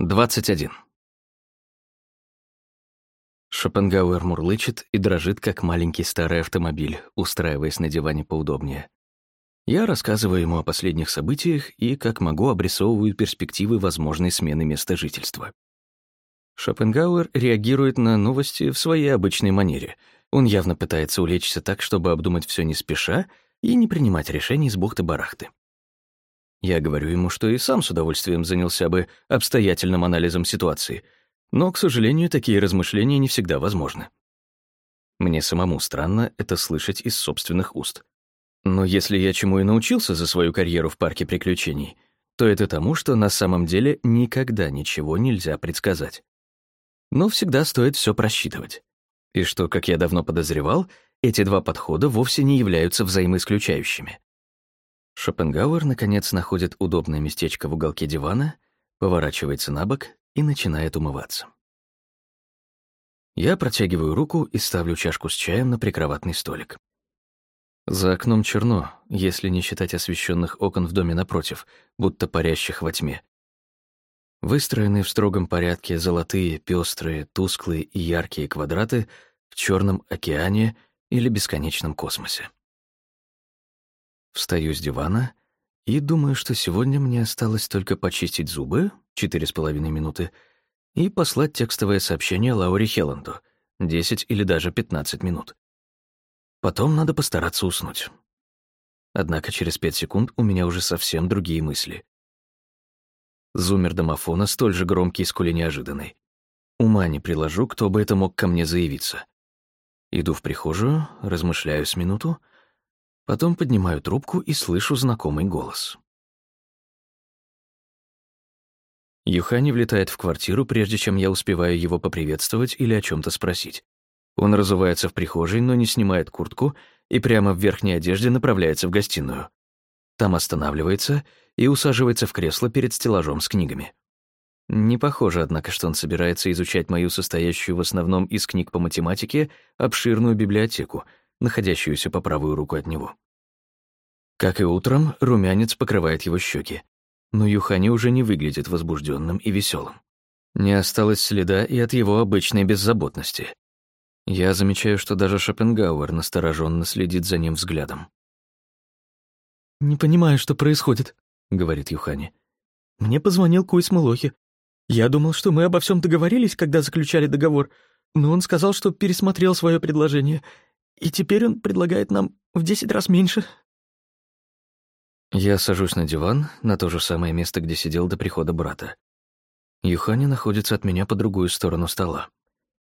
21. Шопенгауэр мурлычет и дрожит, как маленький старый автомобиль, устраиваясь на диване поудобнее. Я рассказываю ему о последних событиях и, как могу, обрисовываю перспективы возможной смены места жительства. Шопенгауэр реагирует на новости в своей обычной манере. Он явно пытается улечься так, чтобы обдумать все не спеша и не принимать решений с бухты-барахты. Я говорю ему, что и сам с удовольствием занялся бы обстоятельным анализом ситуации, но, к сожалению, такие размышления не всегда возможны. Мне самому странно это слышать из собственных уст. Но если я чему и научился за свою карьеру в парке приключений, то это тому, что на самом деле никогда ничего нельзя предсказать. Но всегда стоит все просчитывать. И что, как я давно подозревал, эти два подхода вовсе не являются взаимоисключающими. Шопенгауэр, наконец, находит удобное местечко в уголке дивана, поворачивается на бок и начинает умываться. Я протягиваю руку и ставлю чашку с чаем на прикроватный столик. За окном черно, если не считать освещенных окон в доме напротив, будто парящих во тьме. Выстроенные в строгом порядке золотые, пестрые, тусклые и яркие квадраты в черном океане или бесконечном космосе. Встаю с дивана и думаю, что сегодня мне осталось только почистить зубы, четыре с половиной минуты, и послать текстовое сообщение Лауре Хелланду, 10 или даже 15 минут. Потом надо постараться уснуть. Однако через пять секунд у меня уже совсем другие мысли. Зумер домофона столь же громкий, сколь и неожиданный. Ума не приложу, кто бы это мог ко мне заявиться. Иду в прихожую, размышляю с минуту, Потом поднимаю трубку и слышу знакомый голос. Юхани влетает в квартиру, прежде чем я успеваю его поприветствовать или о чем то спросить. Он разувается в прихожей, но не снимает куртку и прямо в верхней одежде направляется в гостиную. Там останавливается и усаживается в кресло перед стеллажом с книгами. Не похоже, однако, что он собирается изучать мою состоящую в основном из книг по математике обширную библиотеку — находящуюся по правую руку от него. Как и утром, румянец покрывает его щеки, но Юхани уже не выглядит возбужденным и веселым. Не осталось следа и от его обычной беззаботности. Я замечаю, что даже Шопенгауэр настороженно следит за ним взглядом. «Не понимаю, что происходит», — говорит Юхани. «Мне позвонил Куйс Мылохи. Я думал, что мы обо всем договорились, когда заключали договор, но он сказал, что пересмотрел свое предложение и теперь он предлагает нам в десять раз меньше. Я сажусь на диван, на то же самое место, где сидел до прихода брата. Юхани находится от меня по другую сторону стола.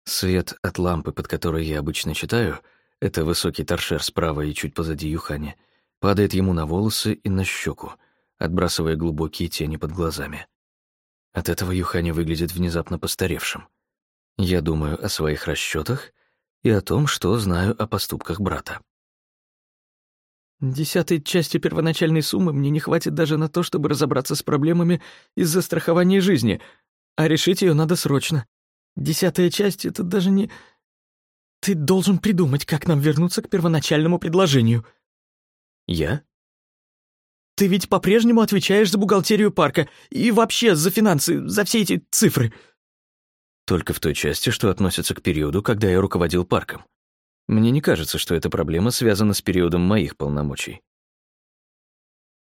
Свет от лампы, под которой я обычно читаю, это высокий торшер справа и чуть позади Юхани, падает ему на волосы и на щеку, отбрасывая глубокие тени под глазами. От этого Юхани выглядит внезапно постаревшим. Я думаю о своих расчетах и о том, что знаю о поступках брата. Десятой части первоначальной суммы мне не хватит даже на то, чтобы разобраться с проблемами из-за страхования жизни, а решить ее надо срочно. Десятая часть — это даже не... Ты должен придумать, как нам вернуться к первоначальному предложению. Я? Ты ведь по-прежнему отвечаешь за бухгалтерию парка и вообще за финансы, за все эти цифры. Только в той части, что относится к периоду, когда я руководил парком. Мне не кажется, что эта проблема связана с периодом моих полномочий.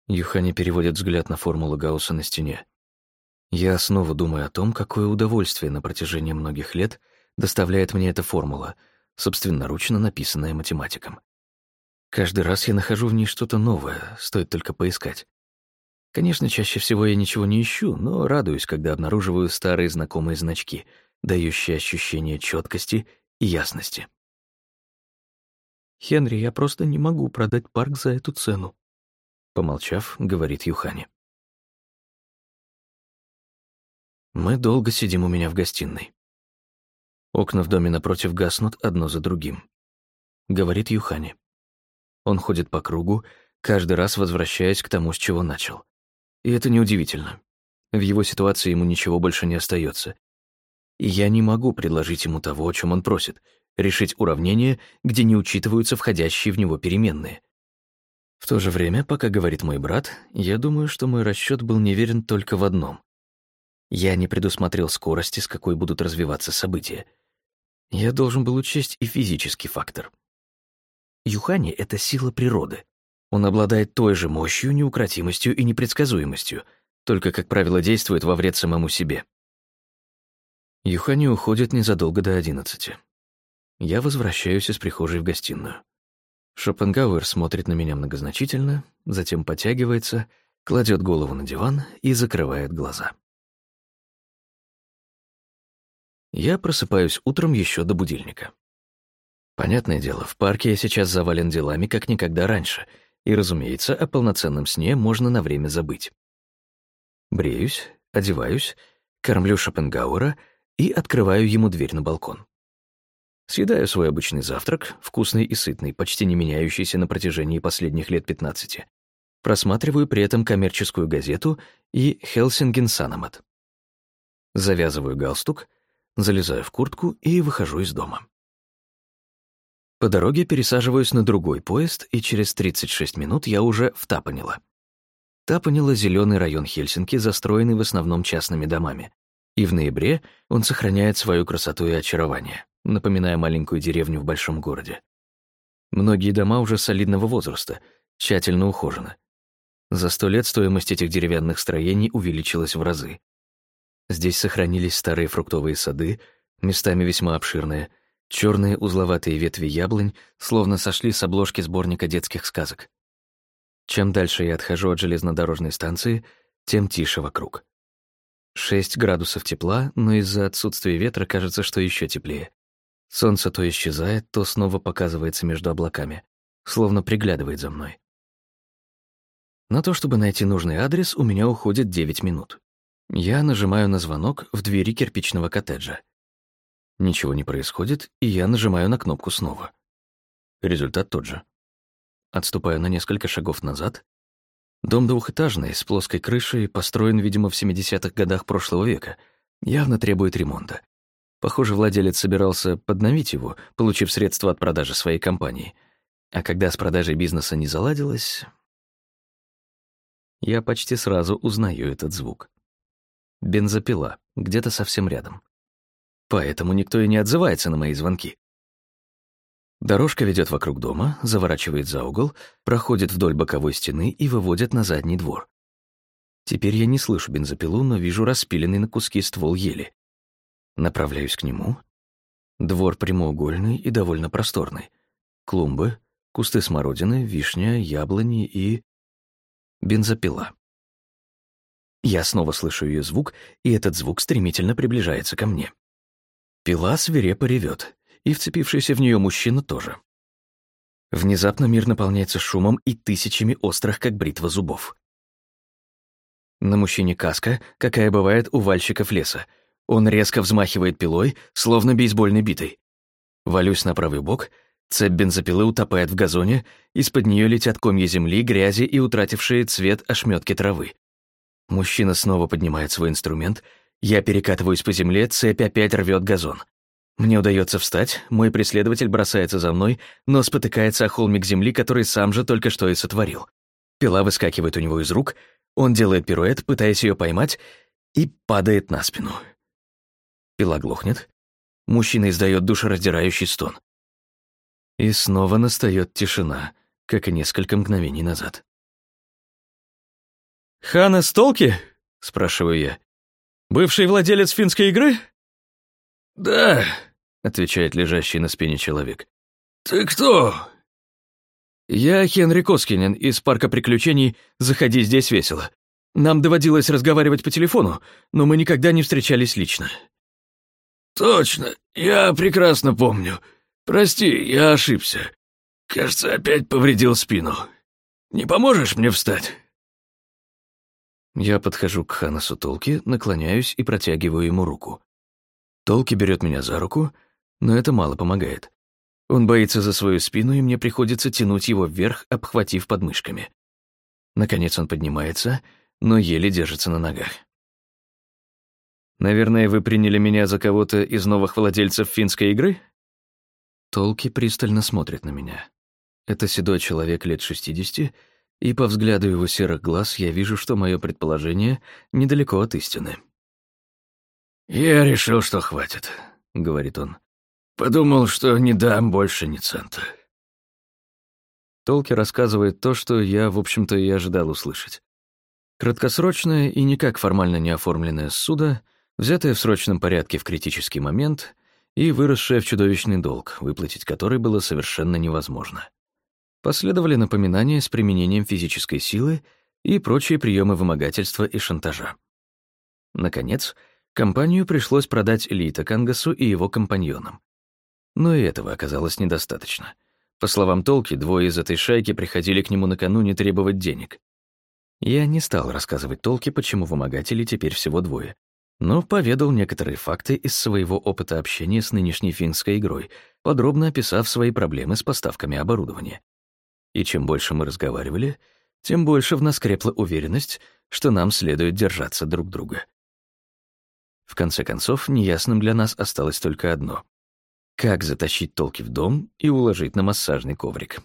Юхани переводит взгляд на формулу Гаусса на стене. Я снова думаю о том, какое удовольствие на протяжении многих лет доставляет мне эта формула, собственноручно написанная математиком. Каждый раз я нахожу в ней что-то новое, стоит только поискать. Конечно, чаще всего я ничего не ищу, но радуюсь, когда обнаруживаю старые знакомые значки — дающий ощущение четкости и ясности. «Хенри, я просто не могу продать парк за эту цену», — помолчав, говорит Юхани. Мы долго сидим у меня в гостиной. Окна в доме напротив гаснут одно за другим. Говорит Юхани. Он ходит по кругу, каждый раз возвращаясь к тому, с чего начал. И это неудивительно. В его ситуации ему ничего больше не остается, и я не могу предложить ему того, о чем он просит, решить уравнение, где не учитываются входящие в него переменные. В то же время, пока говорит мой брат, я думаю, что мой расчет был неверен только в одном. Я не предусмотрел скорости, с какой будут развиваться события. Я должен был учесть и физический фактор. Юхани — это сила природы. Он обладает той же мощью, неукротимостью и непредсказуемостью, только, как правило, действует во вред самому себе. Юхани уходит незадолго до одиннадцати. Я возвращаюсь из прихожей в гостиную. Шопенгауэр смотрит на меня многозначительно, затем потягивается, кладет голову на диван и закрывает глаза. Я просыпаюсь утром еще до будильника. Понятное дело, в парке я сейчас завален делами, как никогда раньше, и, разумеется, о полноценном сне можно на время забыть. Бреюсь, одеваюсь, кормлю Шопенгауэра и открываю ему дверь на балкон. Съедаю свой обычный завтрак, вкусный и сытный, почти не меняющийся на протяжении последних лет 15. Просматриваю при этом коммерческую газету и Хелсинген Санамат. Завязываю галстук — залезаю в куртку и выхожу из дома. По дороге пересаживаюсь на другой поезд, и через 36 минут я уже в Тапанила. Тапанила — зеленый район Хельсинки, застроенный в основном частными домами. И в ноябре он сохраняет свою красоту и очарование, напоминая маленькую деревню в большом городе. Многие дома уже солидного возраста, тщательно ухожены. За сто лет стоимость этих деревянных строений увеличилась в разы. Здесь сохранились старые фруктовые сады, местами весьма обширные, черные узловатые ветви яблонь словно сошли с обложки сборника детских сказок. Чем дальше я отхожу от железнодорожной станции, тем тише вокруг. Шесть градусов тепла, но из-за отсутствия ветра кажется, что еще теплее. Солнце то исчезает, то снова показывается между облаками, словно приглядывает за мной. На то, чтобы найти нужный адрес, у меня уходит 9 минут. Я нажимаю на звонок в двери кирпичного коттеджа. Ничего не происходит, и я нажимаю на кнопку снова. Результат тот же. Отступаю на несколько шагов назад. Дом двухэтажный, с плоской крышей, построен, видимо, в 70-х годах прошлого века. Явно требует ремонта. Похоже, владелец собирался подновить его, получив средства от продажи своей компании. А когда с продажей бизнеса не заладилось... Я почти сразу узнаю этот звук. Бензопила, где-то совсем рядом. Поэтому никто и не отзывается на мои звонки. Дорожка ведет вокруг дома, заворачивает за угол, проходит вдоль боковой стены и выводит на задний двор. Теперь я не слышу бензопилу, но вижу распиленный на куски ствол ели. Направляюсь к нему. Двор прямоугольный и довольно просторный. Клумбы, кусты смородины, вишня, яблони и... бензопила. Я снова слышу ее звук, и этот звук стремительно приближается ко мне. Пила свирепо ревет, и вцепившийся в нее мужчина тоже. Внезапно мир наполняется шумом и тысячами острых, как бритва зубов. На мужчине каска, какая бывает у вальщиков леса. Он резко взмахивает пилой, словно бейсбольной битой. Валюсь на правый бок, цепь бензопилы утопает в газоне, из-под нее летят комья земли, грязи и утратившие цвет ошметки травы. Мужчина снова поднимает свой инструмент. Я перекатываюсь по земле, цепь опять рвет газон. Мне удается встать, мой преследователь бросается за мной, но спотыкается о холмик земли, который сам же только что и сотворил. Пила выскакивает у него из рук, он делает пируэт, пытаясь ее поймать, и падает на спину. Пила глохнет. Мужчина издает душераздирающий стон. И снова настает тишина, как и несколько мгновений назад. «Хана Столки?» — спрашиваю я. «Бывший владелец финской игры?» «Да», — отвечает лежащий на спине человек. «Ты кто?» «Я Хенри Коскинен из парка приключений «Заходи, здесь весело». Нам доводилось разговаривать по телефону, но мы никогда не встречались лично». «Точно, я прекрасно помню. Прости, я ошибся. Кажется, опять повредил спину. Не поможешь мне встать?» Я подхожу к Ханасу Толки, наклоняюсь и протягиваю ему руку. Толки берет меня за руку, но это мало помогает. Он боится за свою спину, и мне приходится тянуть его вверх, обхватив подмышками. Наконец он поднимается, но еле держится на ногах. «Наверное, вы приняли меня за кого-то из новых владельцев финской игры?» Толки пристально смотрит на меня. Это седой человек лет шестидесяти, и по взгляду его серых глаз я вижу, что мое предположение недалеко от истины. «Я решил, что хватит», — говорит он. «Подумал, что не дам больше ни цента». Толки рассказывает то, что я, в общем-то, и ожидал услышать. Краткосрочное и никак формально не оформленное ссуда, взятое в срочном порядке в критический момент и выросшее в чудовищный долг, выплатить который было совершенно невозможно. Последовали напоминания с применением физической силы и прочие приемы вымогательства и шантажа. Наконец, компанию пришлось продать Лита Кангасу и его компаньонам. Но и этого оказалось недостаточно. По словам Толки, двое из этой шайки приходили к нему накануне требовать денег. Я не стал рассказывать Толке, почему вымогателей теперь всего двое, но поведал некоторые факты из своего опыта общения с нынешней финской игрой, подробно описав свои проблемы с поставками оборудования. И чем больше мы разговаривали, тем больше в нас крепла уверенность, что нам следует держаться друг друга. В конце концов, неясным для нас осталось только одно — как затащить Толки в дом и уложить на массажный коврик.